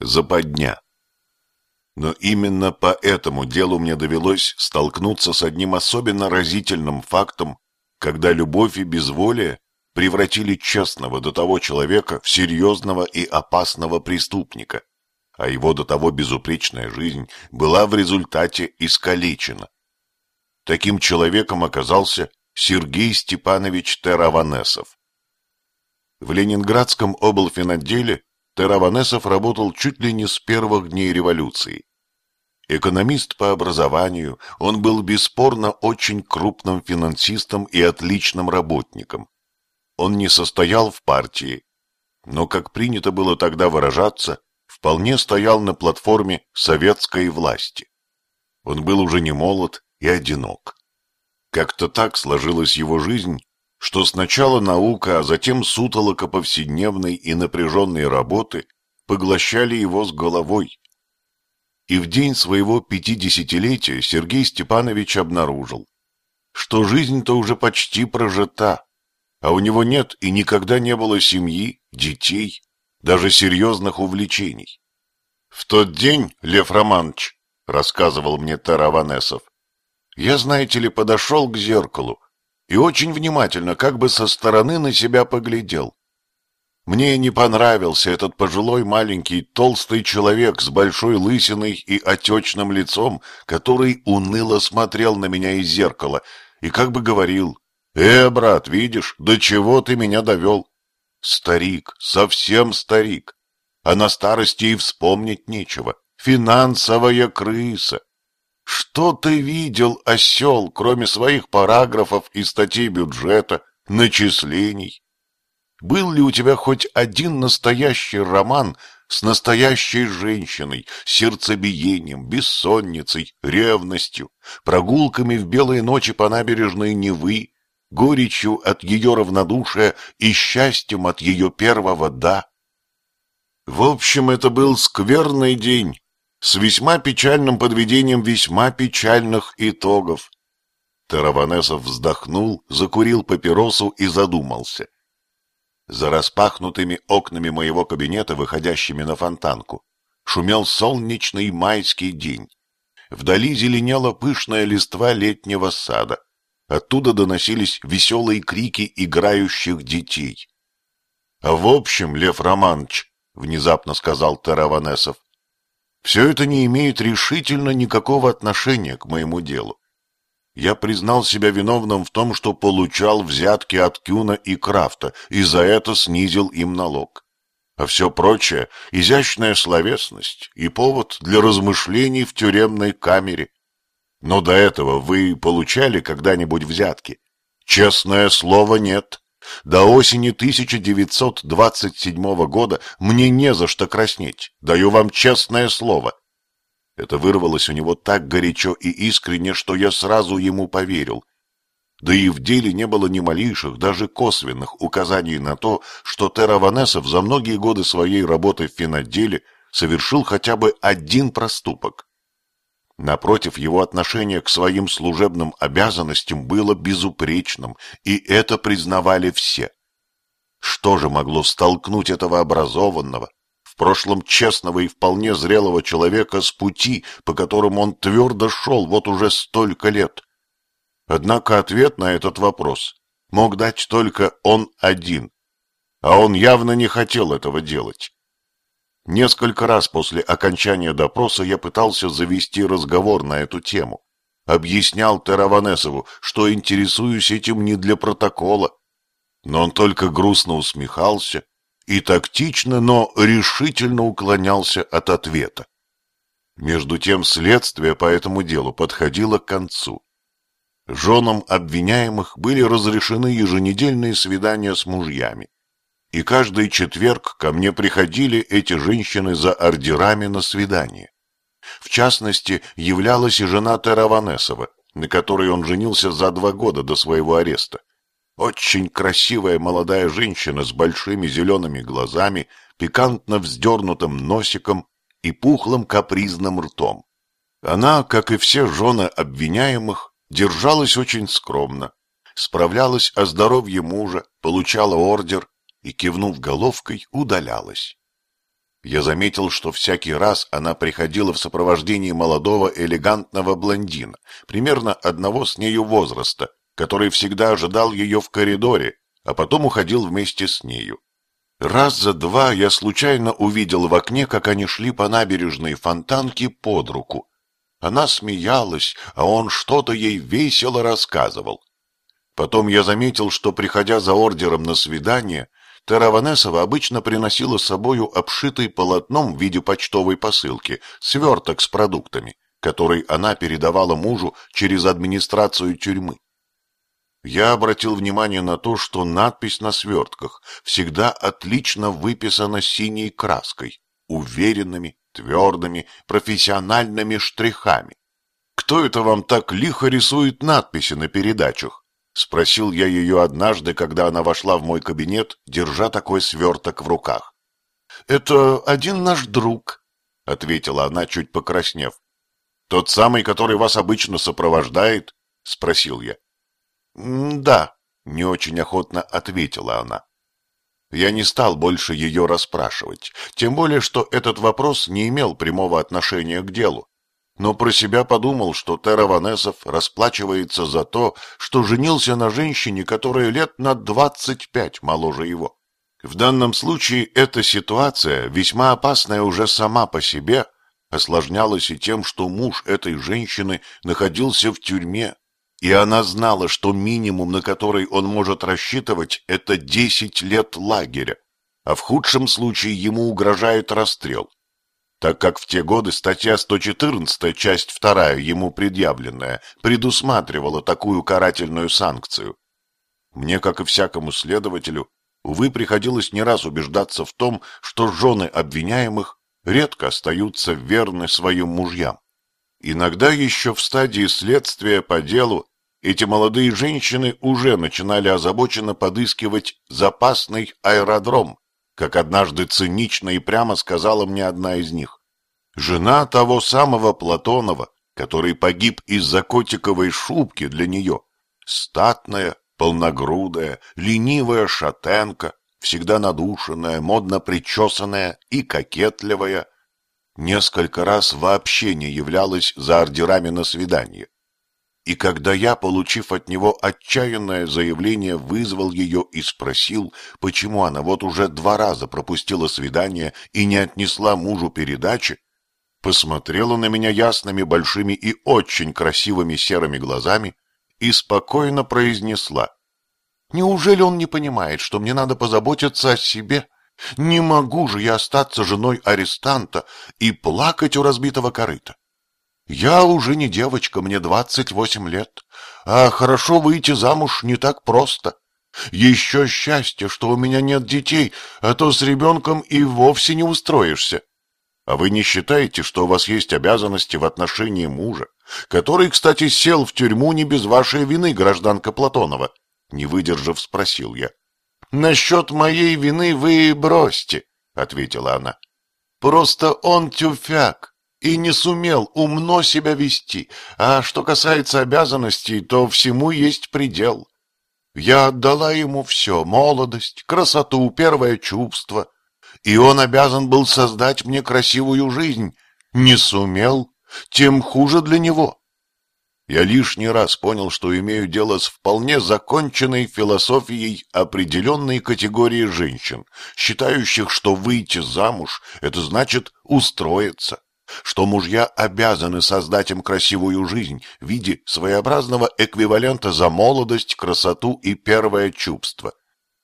Западня. Но именно по этому делу мне довелось столкнуться с одним особенно разительным фактом, когда любовь и безволие превратили честного до того человека в серьезного и опасного преступника, а его до того безупречная жизнь была в результате искалечена. Таким человеком оказался Сергей Степанович Тераванесов. В Ленинградском облфинотделе Тераванесов работал чуть ли не с первых дней революции. Экономист по образованию, он был бесспорно очень крупным финансистом и отличным работником. Он не состоял в партии, но, как принято было тогда выражаться, вполне стоял на платформе советской власти. Он был уже не молод и одинок. Как-то так сложилась его жизнь, что сначала наука, а затем сутолока повседневной и напряженной работы поглощали его с головой. И в день своего пятидесятилетия Сергей Степанович обнаружил, что жизнь-то уже почти прожита, а у него нет и никогда не было семьи, детей, даже серьезных увлечений. В тот день, Лев Романович, рассказывал мне Тараванесов, я, знаете ли, подошел к зеркалу и очень внимательно, как бы со стороны на себя поглядел. Мне не понравился этот пожилой маленький толстый человек с большой лысиной и отечным лицом, который уныло смотрел на меня из зеркала и как бы говорил, «Э, брат, видишь, до чего ты меня довел?» Старик, совсем старик, а на старости и вспомнить нечего. Финансовая крыса. Что ты видел, осел, кроме своих параграфов и статей бюджета, начислений? Был ли у тебя хоть один настоящий роман с настоящей женщиной, сердцебиением, бессонницей, ревностью, прогулками в белые ночи по набережной Невы, горечью от ее равнодушия и счастьем от ее первого «да»? В общем, это был скверный день, с весьма печальным подведением весьма печальных итогов. Тараванесов вздохнул, закурил папиросу и задумался. За распахнутыми окнами моего кабинета, выходящими на фонтанку, шумел солнечный майский день. Вдали зеленела пышная листва летнего сада. Оттуда доносились веселые крики играющих детей. — А в общем, Лев Романович, — внезапно сказал Тараванесов, все это не имеет решительно никакого отношения к моему делу. Я признал себя виновным в том, что получал взятки от Кюна и Крафта, и за это снизил им налог. А все прочее — изящная словесность и повод для размышлений в тюремной камере. Но до этого вы получали когда-нибудь взятки? Честное слово, нет. До осени 1927 года мне не за что краснеть, даю вам честное слово. Это вырвалось у него так горячо и искренне, что я сразу ему поверил. Да и в деле не было ни малейших, даже косвенных указаний на то, что Тераванесов за многие годы своей работы в финотделе совершил хотя бы один проступок. Напротив, его отношение к своим служебным обязанностям было безупречным, и это признавали все. Что же могло столкнуть этого образованного, в прошлом честного и вполне зрелого человека с пути, по которому он твердо шел вот уже столько лет? Однако ответ на этот вопрос мог дать только он один, а он явно не хотел этого делать. Несколько раз после окончания допроса я пытался завести разговор на эту тему. Объяснял Тераванесову, что интересуюсь этим не для протокола. Но он только грустно усмехался и тактично, но решительно уклонялся от ответа. Между тем следствие по этому делу подходило к концу. Женам обвиняемых были разрешены еженедельные свидания с мужьями и каждый четверг ко мне приходили эти женщины за ордерами на свидание. В частности, являлась и жена Тераванесова, на которой он женился за два года до своего ареста. Очень красивая молодая женщина с большими зелеными глазами, пикантно вздернутым носиком и пухлым капризным ртом. Она, как и все жены обвиняемых, держалась очень скромно, справлялась о здоровье мужа, получала ордер и, кивнув головкой, удалялась. Я заметил, что всякий раз она приходила в сопровождении молодого элегантного блондина, примерно одного с нею возраста, который всегда ожидал ее в коридоре, а потом уходил вместе с нею. Раз за два я случайно увидел в окне, как они шли по набережной фонтанки под руку. Она смеялась, а он что-то ей весело рассказывал. Потом я заметил, что, приходя за ордером на свидание, Тера Ванесова обычно приносила с собою обшитый полотном в виде почтовой посылки сверток с продуктами, который она передавала мужу через администрацию тюрьмы. Я обратил внимание на то, что надпись на свертках всегда отлично выписана синей краской, уверенными, твердыми, профессиональными штрихами. Кто это вам так лихо рисует надписи на передачах? Спросил я ее однажды, когда она вошла в мой кабинет, держа такой сверток в руках. «Это один наш друг», — ответила она, чуть покраснев. «Тот самый, который вас обычно сопровождает?» — спросил я. «Да», — не очень охотно ответила она. Я не стал больше ее расспрашивать, тем более, что этот вопрос не имел прямого отношения к делу. Но про себя подумал, что Тера Ванесов расплачивается за то, что женился на женщине, которая лет на двадцать пять моложе его. В данном случае эта ситуация, весьма опасная уже сама по себе, осложнялась и тем, что муж этой женщины находился в тюрьме и она знала, что минимум, на который он может рассчитывать, это десять лет лагеря, а в худшем случае ему угрожает расстрел. Так как в те годы статья 114, часть 2, ему предъявленная, предусматривала такую карательную санкцию. Мне, как и всякому следователю, увы, приходилось не раз убеждаться в том, что жены обвиняемых редко остаются верны своим мужьям. Иногда еще в стадии следствия по делу эти молодые женщины уже начинали озабоченно подыскивать запасный аэродром, как однажды цинично и прямо сказала мне одна из них. Жена того самого Платонова, который погиб из-за котиковой шубки для нее, статная, полногрудая, ленивая шатенка, всегда надушенная, модно причесанная и кокетливая, несколько раз вообще не являлась за ордерами на свидание. И когда я, получив от него отчаянное заявление, вызвал ее и спросил, почему она вот уже два раза пропустила свидание и не отнесла мужу передачи, посмотрела на меня ясными, большими и очень красивыми серыми глазами и спокойно произнесла. «Неужели он не понимает, что мне надо позаботиться о себе? Не могу же я остаться женой арестанта и плакать у разбитого корыта. Я уже не девочка, мне двадцать восемь лет, а хорошо выйти замуж не так просто. Еще счастье, что у меня нет детей, а то с ребенком и вовсе не устроишься. А вы не считаете, что у вас есть обязанности в отношении мужа, который, кстати, сел в тюрьму не без вашей вины, гражданка Платонова? Не выдержав, спросил я. Насчет моей вины вы бросьте, ответила она. Просто он тюфяк и не сумел умно себя вести, а что касается обязанностей, то всему есть предел. Я отдала ему все — молодость, красоту, первое чувство, и он обязан был создать мне красивую жизнь. Не сумел, тем хуже для него. Я лишний раз понял, что имею дело с вполне законченной философией определенной категории женщин, считающих, что выйти замуж — это значит устроиться что мужья обязаны создать им красивую жизнь в виде своеобразного эквивалента за молодость, красоту и первое чувство.